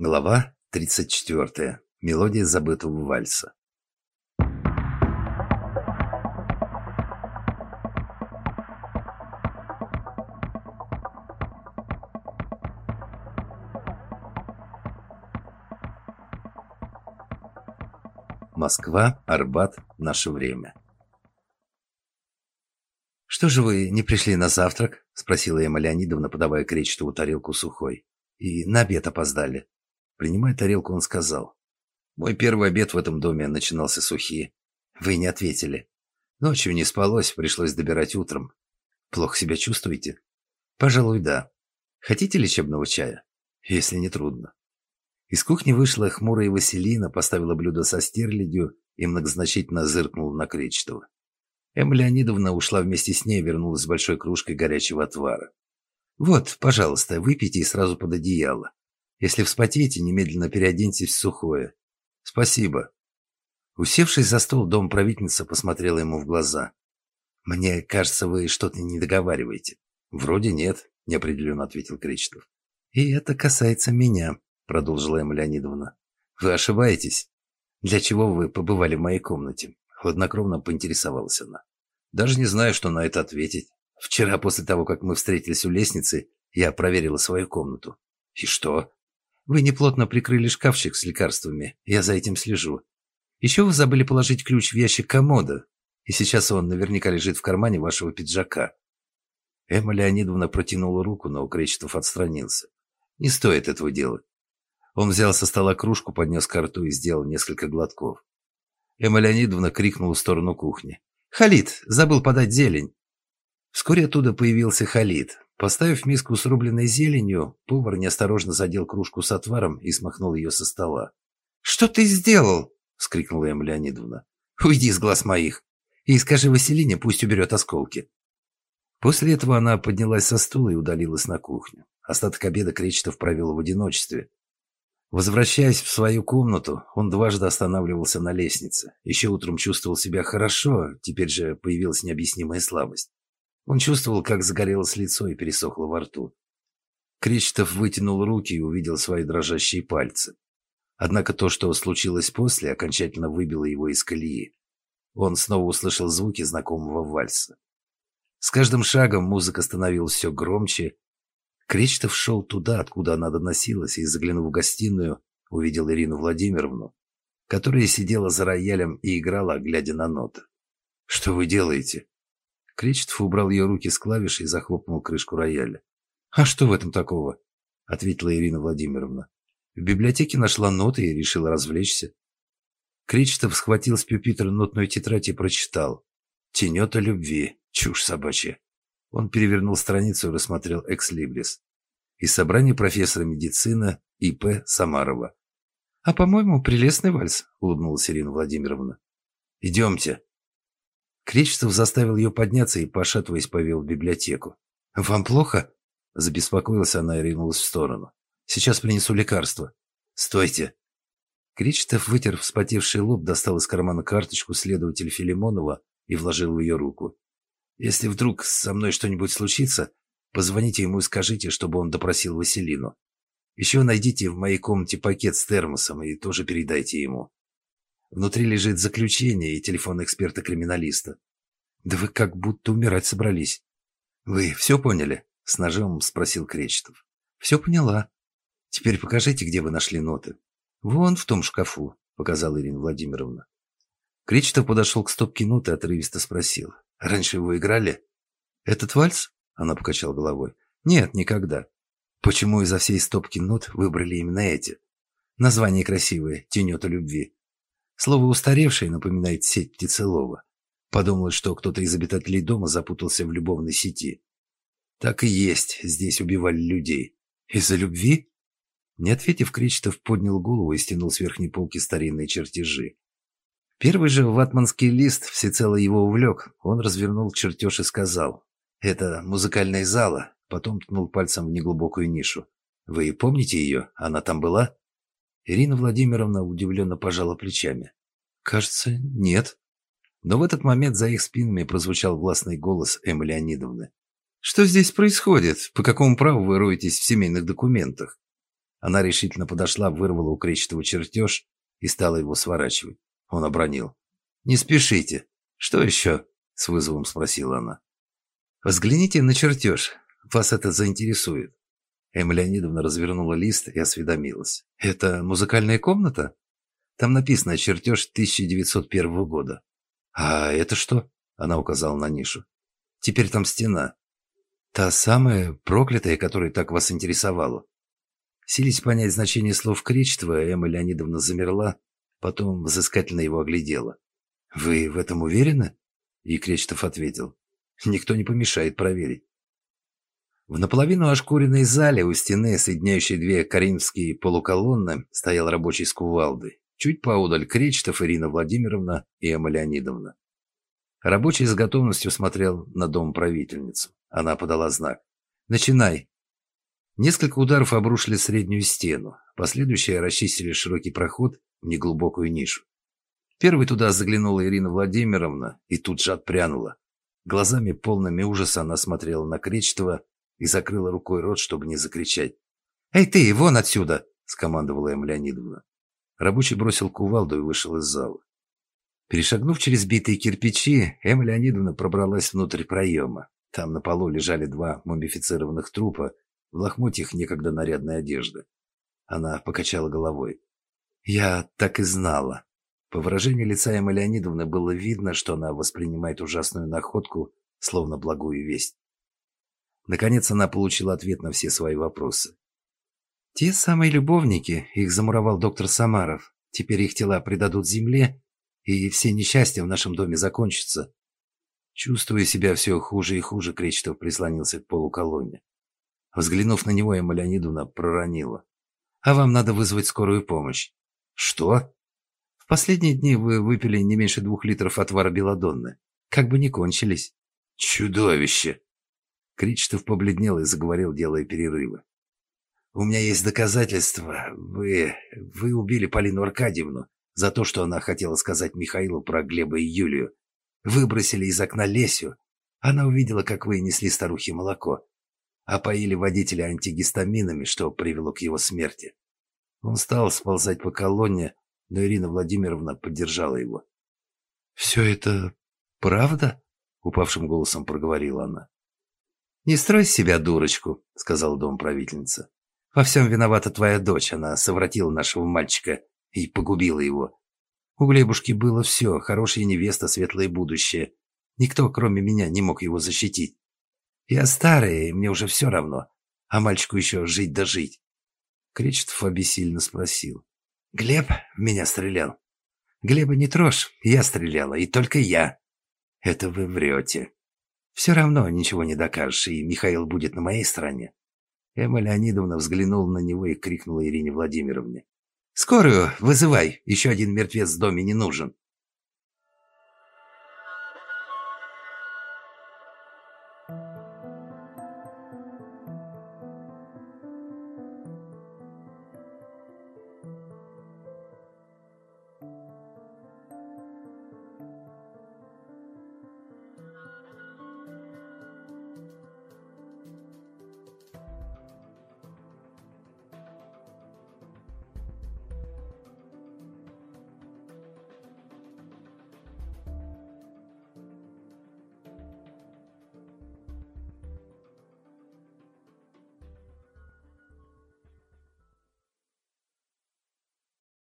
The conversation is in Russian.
Глава 34. Мелодия забытого вальса. Москва, Арбат, наше время. «Что же вы не пришли на завтрак?» – спросила Эмма Леонидовна, подавая Кречетову тарелку сухой. «И на обед опоздали». Принимая тарелку, он сказал. «Мой первый обед в этом доме начинался сухие. Вы не ответили. Ночью не спалось, пришлось добирать утром. Плохо себя чувствуете? Пожалуй, да. Хотите лечебного чая? Если не трудно». Из кухни вышла хмурая Василина, поставила блюдо со стерлядью и многозначительно зыркнула на Кречетова. Эмма Леонидовна ушла вместе с ней, вернулась с большой кружкой горячего отвара. «Вот, пожалуйста, выпейте и сразу под одеяло. Если вспотеете, немедленно переоденьтесь в сухое. Спасибо». Усевшись за стол, дом правительница посмотрела ему в глаза. «Мне кажется, вы что-то не договариваете». «Вроде нет», — неопределенно ответил Кречетов. «И это касается меня», — продолжила Эмма Леонидовна. «Вы ошибаетесь. Для чего вы побывали в моей комнате?» Хладнокровно поинтересовалась она. Даже не знаю, что на это ответить. Вчера, после того, как мы встретились у лестницы, я проверила свою комнату. И что? Вы неплотно прикрыли шкафчик с лекарствами. Я за этим слежу. Еще вы забыли положить ключ в ящик комода. И сейчас он наверняка лежит в кармане вашего пиджака. Эмма Леонидовна протянула руку, но Кречетов отстранился. Не стоит этого делать. Он взял со стола кружку, поднес к рту и сделал несколько глотков. Эмма Леонидовна крикнула в сторону кухни. «Халид! Забыл подать зелень!» Вскоре оттуда появился Халид. Поставив миску с рубленной зеленью, повар неосторожно задел кружку с отваром и смахнул ее со стола. «Что ты сделал?» — вскрикнула Эмма Леонидовна. «Уйди с глаз моих и скажи Василине, пусть уберет осколки». После этого она поднялась со стула и удалилась на кухню. Остаток обеда Кречетов провел в одиночестве. Возвращаясь в свою комнату, он дважды останавливался на лестнице. Еще утром чувствовал себя хорошо, теперь же появилась необъяснимая слабость. Он чувствовал, как загорелось лицо и пересохло во рту. Кречетов вытянул руки и увидел свои дрожащие пальцы. Однако то, что случилось после, окончательно выбило его из колеи. Он снова услышал звуки знакомого вальса. С каждым шагом музыка становилась все громче, Кречетов шел туда, откуда она доносилась, и, заглянув в гостиную, увидел Ирину Владимировну, которая сидела за роялем и играла, глядя на ноты. «Что вы делаете?» Кречетов убрал ее руки с клавиши и захлопнул крышку рояля. «А что в этом такого?» — ответила Ирина Владимировна. «В библиотеке нашла ноты и решила развлечься». Кречетов схватил с пюпитра нотную тетрадь и прочитал. «Тенет о любви. Чушь собачья». Он перевернул страницу и рассмотрел экслибрис. Из собрания профессора медицины И.П. Самарова. «А, по-моему, прелестный вальс», — улыбнулась Ирина Владимировна. «Идемте». Кречетов заставил ее подняться и, пошатываясь, повел в библиотеку. «Вам плохо?» — забеспокоилась она и ринулась в сторону. «Сейчас принесу лекарство». «Стойте!» Кречетов вытер вспотевший лоб, достал из кармана карточку следователя Филимонова и вложил в ее руку. Если вдруг со мной что-нибудь случится, позвоните ему и скажите, чтобы он допросил Василину. Еще найдите в моей комнате пакет с термосом и тоже передайте ему. Внутри лежит заключение и телефон эксперта-криминалиста. Да вы как будто умирать собрались. Вы все поняли? С ножом спросил Кречетов. Все поняла. Теперь покажите, где вы нашли ноты. Вон в том шкафу, показала Ирина Владимировна. Кречетов подошел к стопке нот и отрывисто спросил. Раньше его играли? Этот вальс? Она покачала головой. Нет, никогда. Почему изо всей стопки нот выбрали именно эти? Название красивое, тенет о любви. Слово устаревшее напоминает сеть птицелова. Подумала, что кто-то из обитателей дома запутался в любовной сети. Так и есть, здесь убивали людей. Из-за любви? Не ответив, Кречетов поднял голову и стянул с верхней полки старинные чертежи. Первый же ватманский лист всецело его увлек. Он развернул чертеж и сказал. «Это музыкальная зала». Потом ткнул пальцем в неглубокую нишу. «Вы помните ее? Она там была?» Ирина Владимировна удивленно пожала плечами. «Кажется, нет». Но в этот момент за их спинами прозвучал властный голос Эммы Леонидовны. «Что здесь происходит? По какому праву вы роетесь в семейных документах?» Она решительно подошла, вырвала у Кречетова чертеж и стала его сворачивать. Он обронил. «Не спешите. Что еще?» — с вызовом спросила она. «Взгляните на чертеж. Вас это заинтересует». Леонидовна развернула лист и осведомилась. «Это музыкальная комната?» Там написано «Чертеж 1901 года». «А это что?» — она указала на нишу. «Теперь там стена. Та самая проклятая, которая так вас интересовала». Сились понять значение слов Кречетова, Эмма Леонидовна замерла, потом взыскательно его оглядела. «Вы в этом уверены?» И Кречетов ответил. «Никто не помешает проверить». В наполовину ошкуренной зале у стены, соединяющей две коринфские полуколонны, стоял рабочий с кувалдой. Чуть поодаль Кречетов Ирина Владимировна и Эмма Леонидовна. Рабочий с готовностью смотрел на дом правительницу. Она подала знак. «Начинай!» Несколько ударов обрушили среднюю стену. Последующие расчистили широкий проход в неглубокую нишу. Первой туда заглянула Ирина Владимировна и тут же отпрянула. Глазами полными ужаса она смотрела на Кречетова и закрыла рукой рот, чтобы не закричать. «Эй ты, вон отсюда!» – скомандовала им Леонидовна. Рабочий бросил кувалду и вышел из зала. Перешагнув через битые кирпичи, Эмма Леонидовна пробралась внутрь проема. Там на полу лежали два мумифицированных трупа, в лохмотьях некогда нарядной одежды. Она покачала головой. «Я так и знала». По выражению лица Эммы Леонидовны было видно, что она воспринимает ужасную находку, словно благую весть. Наконец она получила ответ на все свои вопросы. «Те самые любовники, их замуровал доктор Самаров. Теперь их тела предадут земле, и все несчастья в нашем доме закончатся». Чувствуя себя все хуже и хуже, Кречетов прислонился к полуколонне. Взглянув на него, Эмма Леонидовна проронила. «А вам надо вызвать скорую помощь». «Что?» «В последние дни вы выпили не меньше двух литров отвара белодонны. Как бы не кончились». «Чудовище!» Кричтов побледнел и заговорил, делая перерывы. «У меня есть доказательства. Вы... вы убили Полину Аркадьевну за то, что она хотела сказать Михаилу про Глеба и Юлию. Выбросили из окна Лесю. Она увидела, как вы несли старухе молоко опоили водителя антигистаминами, что привело к его смерти. Он стал сползать по колонне, но Ирина Владимировна поддержала его. «Все это правда?» — упавшим голосом проговорила она. «Не строй себя дурочку», — сказал дом правительница. «Во всем виновата твоя дочь. Она совратила нашего мальчика и погубила его. У Глебушки было все, хорошая невеста, светлое будущее. Никто, кроме меня, не мог его защитить. Я старый, и мне уже все равно. А мальчику еще жить да жить. Кречетов обессильно спросил. Глеб в меня стрелял. Глеба не трожь, я стреляла, и только я. Это вы врете. Все равно ничего не докажешь, и Михаил будет на моей стороне. Эмма Леонидовна взглянула на него и крикнула Ирине Владимировне. «Скорую вызывай, еще один мертвец в доме не нужен».